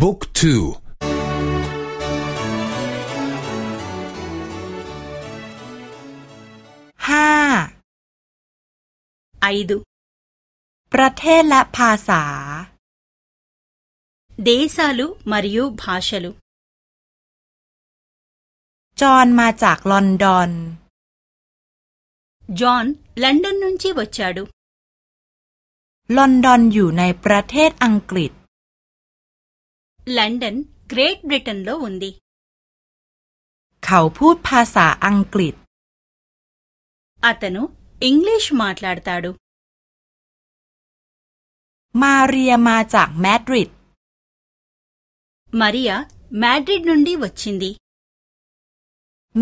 บุ๊กทูห้าไอดูประเทศและภาษา เดซาลุมาริยูภาชลุจอห์นมาจากลอนดอน จอห์นลอนดอนนุนชีวัชดูลอนดอนอยู่ในประเทศอังกฤษ ลอนดอนเกรทบริเตนโลวุนดีเขาพูดภาษาอังกฤษ అతను ఇంగ్లీష్ మాట్లాడతాడు มาเรียมาจากมาดริดమరియా మాడ్రిడ్ నుండి వచ్చింది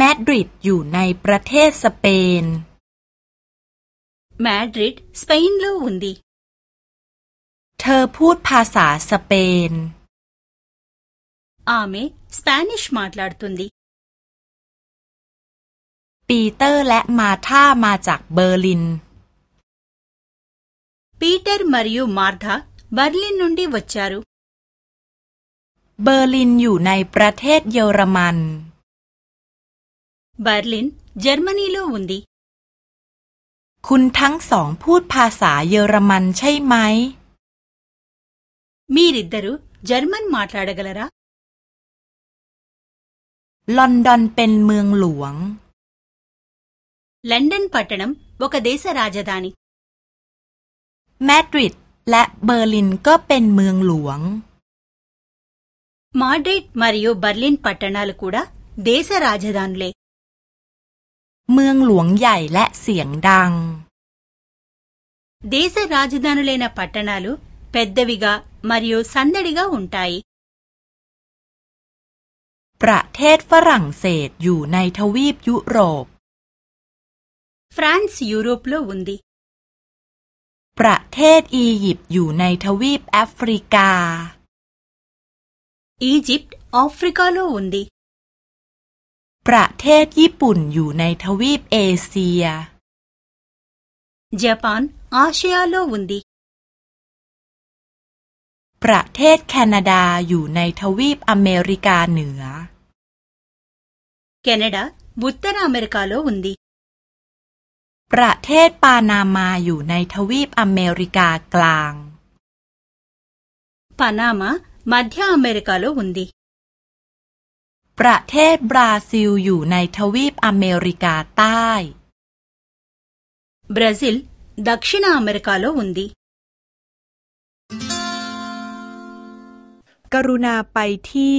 มาดริดอยู่ในประเทศสเปน మాడ్రిడ్ స్పెయిన్లో ఉంది เธอพูดภาษาสเปน ఆమె స్పానిష్ మాట్లాడుతుంది ปีเตอร์และมาธามาจากเบอร์ลิน పీటర్ మరియు మార్ధా బర్లిన్ నుండి వచ్చారు เบอร์ลินอยู่ในประเทศเยอรมัน బర్లిన్ జర్మనీలో ఉంది คุณทั้งสองพูดภาษาเยอรมันใช่ไหม మీరిద్దరూ జర్మన్ మాట్లాడగలరా ลอนดอนเป็นเมืองหลวง లండన్ పట్టణం ఒక దేశ రాజధాని มาดริดและเบอร์ลินก็เป็นเมืองหลวง మాడ్రిడ్ మరియు బర్లిన్ పట్టణాలు కూడా దేశ రాజధానులే เมืองหลวงใหญ่และเสียงดัง దేశ రాజధానులైన పట్టణాలు పెద్దవిగా మరియు సందడిగా ఉంటాయి ประเทศฝรั่งเศสอยู่ในทวีปยุโรป ఫ్రాన్స్ యూరోప్లో ఉంది ประเทศอียิปต์อยู่ในทวีปแอฟริกา ఈజిప్ట్ ఆఫ్రికాలో ఉంది ประเทศญี่ปุ่นอยู่ในทวีปเอเชีย జపాన్ ఆసియాలో ఉంది ประเทศแคนาดาอยู่ในทวีปอเมริกาเหนือ కెనడా ఉత్తర అమెరికాలో ఉంది ประเทศปานามาอยู่ในทวีปอเมริกากลาง పనామా మధ్య అమెరికాలో ఉంది ประเทศบราซิลอยู่ในทวีปอเมริกาใต้ బ్రెజిల్ దక్షిణ అమెరికాలో ఉంది กรุณาไปที่